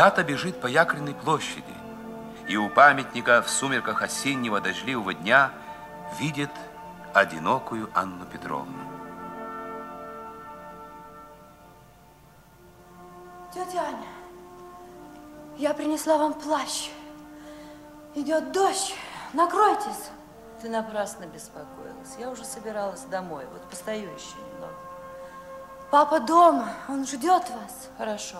Тата бежит по якорной площади, и у памятника в сумерках осеннего дождливого дня видит одинокую Анну Петровну. Тетя Аня, я принесла вам плащ. Идет дождь, накройтесь. Ты напрасно беспокоилась. Я уже собиралась домой. Вот постою еще немного. Папа дома, он ждет вас. Хорошо.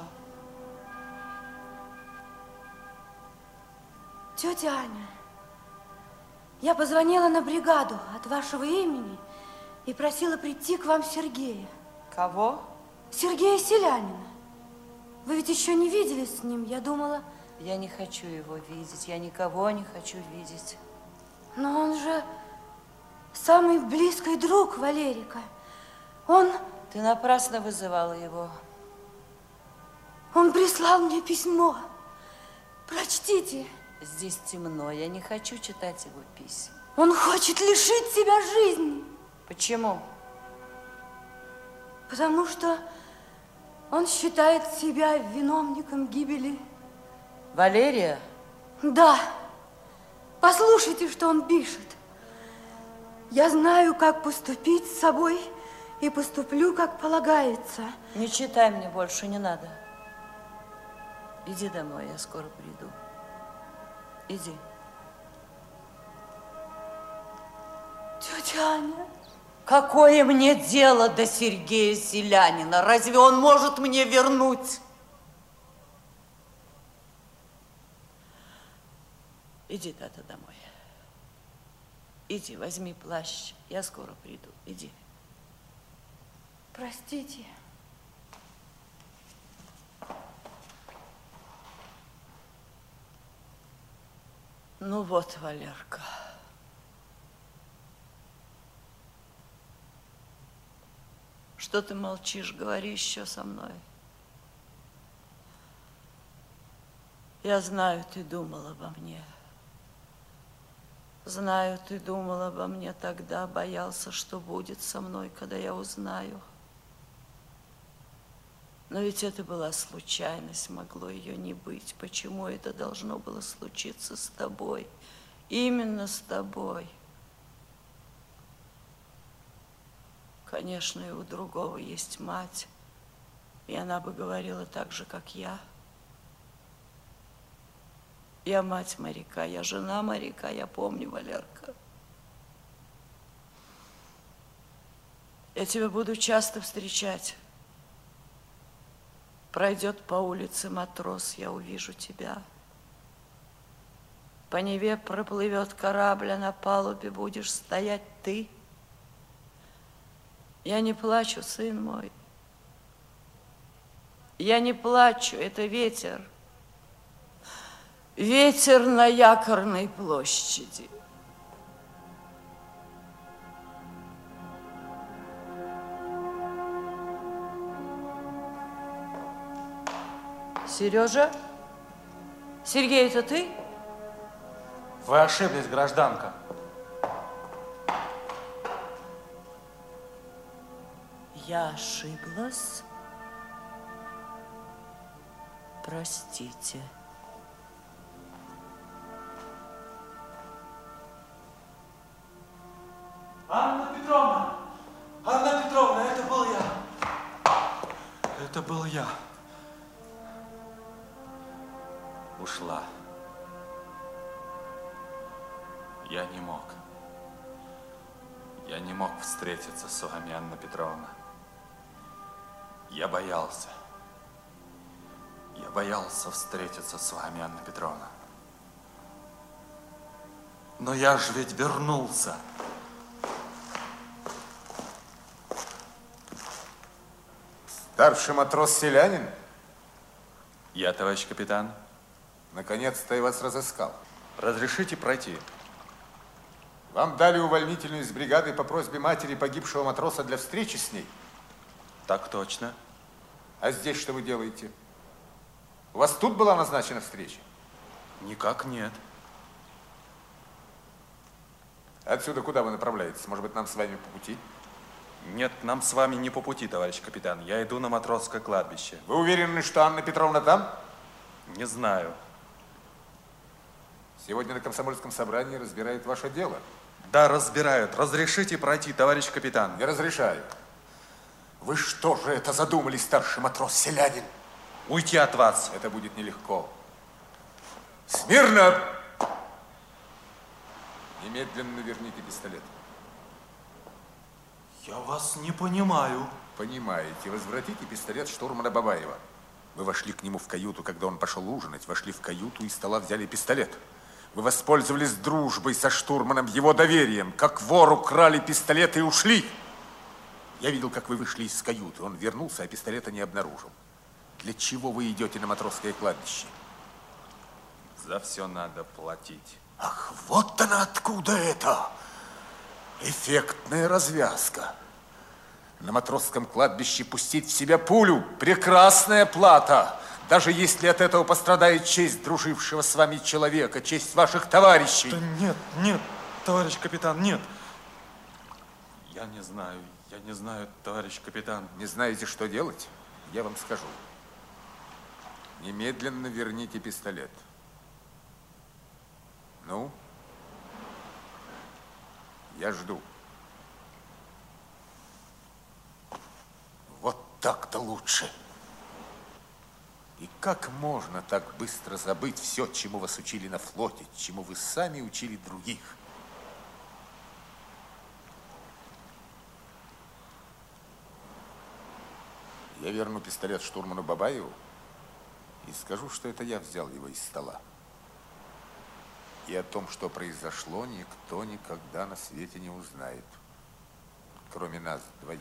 Тетя Аня, я позвонила на бригаду от вашего имени и просила прийти к вам Сергея. Кого? Сергея Селянина. Вы ведь еще не виделись с ним, я думала... Я не хочу его видеть, я никого не хочу видеть. Но он же самый близкий друг Валерика. Он... Ты напрасно вызывала его. Он прислал мне письмо. Прочтите. Здесь темно, я не хочу читать его писем. Он хочет лишить себя жизни. Почему? Потому что он считает себя виновником гибели. Валерия? Да. Послушайте, что он пишет. Я знаю, как поступить с собой и поступлю, как полагается. Не читай мне больше, не надо. Иди домой, я скоро приду. Иди. Тетя Аня. Какое мне дело до Сергея Селянина? Разве он может мне вернуть? Иди, Тата, домой. Иди, возьми плащ. Я скоро приду. Иди. Простите. Ну вот, Валерка. Что ты молчишь? Говори еще со мной. Я знаю, ты думал обо мне. Знаю, ты думал обо мне тогда, боялся, что будет со мной, когда я узнаю. Но ведь это была случайность, могло ее не быть. Почему это должно было случиться с тобой? Именно с тобой. Конечно, и у другого есть мать, и она бы говорила так же, как я. Я мать моряка, я жена моряка, я помню, Валерка. Я тебя буду часто встречать. Пройдет по улице матрос, я увижу тебя. По Неве проплывет корабль, а на палубе будешь стоять ты. Я не плачу, сын мой. Я не плачу, это ветер. Ветер на якорной площади. Сережа? Сергей, это ты? Вы ошиблись, гражданка. Я ошиблась. Простите. Анна Петровна! Анна Петровна, это был я. Это был я. Ушла. Я не мог. Я не мог встретиться с вами, Анна Петровна. Я боялся. Я боялся встретиться с вами, Анна Петровна. Но я же ведь вернулся. Старший матрос Селянин? Я, товарищ капитан. Наконец-то я вас разыскал. Разрешите пройти? Вам дали увольнительную из бригады по просьбе матери погибшего матроса для встречи с ней? Так точно. А здесь что вы делаете? У вас тут была назначена встреча? Никак нет. Отсюда куда вы направляетесь? Может быть, нам с вами по пути? Нет, нам с вами не по пути, товарищ капитан. Я иду на матросское кладбище. Вы уверены, что Анна Петровна там? Не знаю. Сегодня на комсомольском собрании разбирают ваше дело. Да, разбирают. Разрешите пройти, товарищ капитан. Не разрешаю. Вы что же это задумали, старший матрос селянин? Уйти от вас. Это будет нелегко. Смирно! Немедленно верните пистолет. Я вас не понимаю. Понимаете, возвратите пистолет штурмана Бабаева. Вы вошли к нему в каюту, когда он пошел ужинать, вошли в каюту и стола взяли пистолет. Вы воспользовались дружбой со штурманом, его доверием. Как вор украли пистолет и ушли. Я видел, как вы вышли из каюты. Он вернулся, а пистолета не обнаружил. Для чего вы идете на матросское кладбище? За все надо платить. Ах, вот она откуда это! Эффектная развязка. На матросском кладбище пустить в себя пулю – прекрасная плата. Даже если от этого пострадает честь дружившего с вами человека, честь ваших товарищей. Да нет, нет, товарищ капитан, нет. Я не знаю, я не знаю, товарищ капитан. Не знаете, что делать? Я вам скажу. Немедленно верните пистолет. Ну? Я жду. Вот так-то лучше. И как можно так быстро забыть все, чему вас учили на флоте, чему вы сами учили других? Я верну пистолет штурману Бабаеву и скажу, что это я взял его из стола. И о том, что произошло, никто никогда на свете не узнает, кроме нас двоих.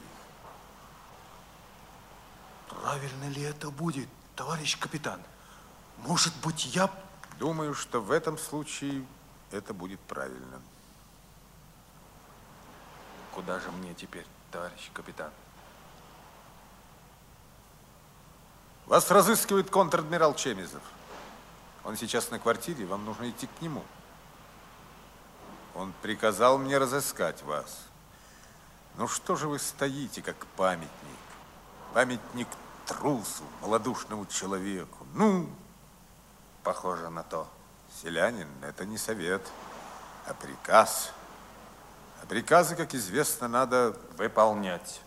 Правильно ли это будет, товарищ капитан? Может быть, я... Думаю, что в этом случае это будет правильно. Куда же мне теперь, товарищ капитан? Вас разыскивает контр-адмирал Чемизов. Он сейчас на квартире, вам нужно идти к нему. Он приказал мне разыскать вас. Ну что же вы стоите, как памятник? Памятник трусу, малодушному человеку. Ну, Похоже на то. селянин, это не совет, а приказ. А приказы, как известно, надо Выполнять.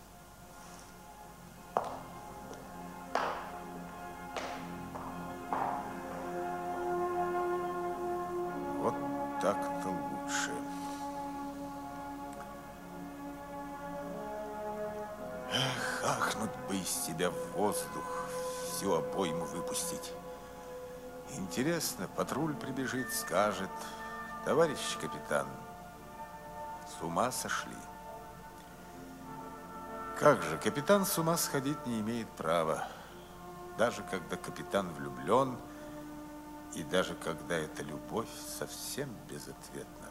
Вот так-то лучше. Бы из себя в воздух, всю обойму выпустить. Интересно, патруль прибежит, скажет, товарищ капитан, с ума сошли. Как же, капитан с ума сходить не имеет права. Даже когда капитан влюблен, и даже когда эта любовь совсем безответна.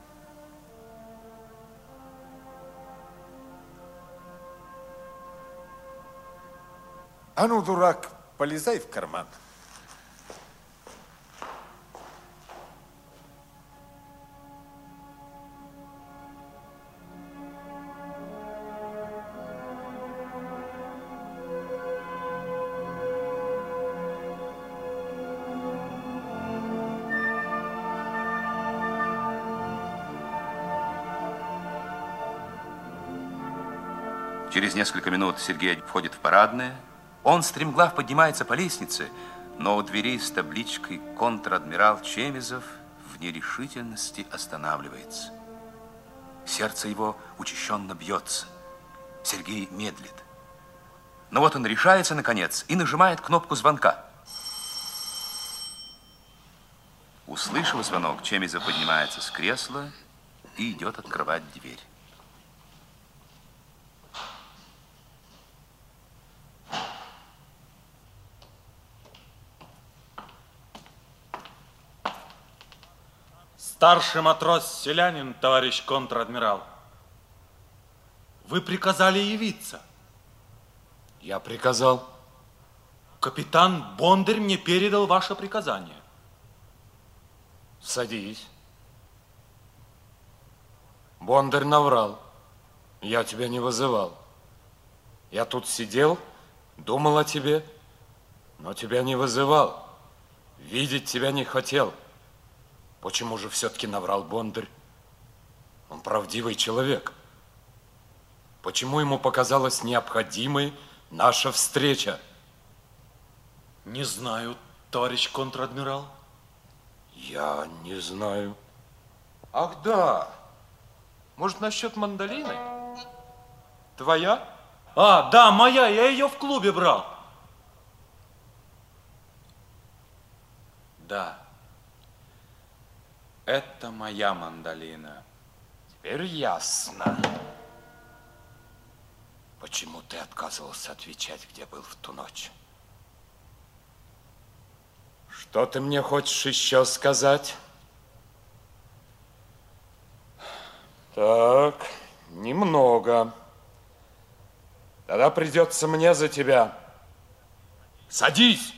А ну, дурак, полезай в карман. Через несколько минут Сергей входит в парадное. Он стремглав поднимается по лестнице, но у дверей с табличкой «Контр-адмирал Чемизов» в нерешительности останавливается. Сердце его учащенно бьется. Сергей медлит. Но вот он решается, наконец, и нажимает кнопку звонка. Услышав звонок, Чемизов поднимается с кресла и идет открывать дверь. Старший матрос-селянин, товарищ контр-адмирал. Вы приказали явиться. Я приказал. Капитан Бондарь мне передал ваше приказание. Садись. Бондарь наврал. Я тебя не вызывал. Я тут сидел, думал о тебе, но тебя не вызывал. видеть тебя не хотел. Почему же все-таки наврал Бондарь? Он правдивый человек. Почему ему показалась необходимой наша встреча? Не знаю, товарищ контр-адмирал. Я не знаю. Ах, да. Может, насчет мандолины? Твоя? А, да, моя, я ее в клубе брал. Да. Это моя мандолина. Теперь ясно. Почему ты отказывался отвечать, где был в ту ночь? Что ты мне хочешь еще сказать? Так, немного. Тогда придется мне за тебя. Садись!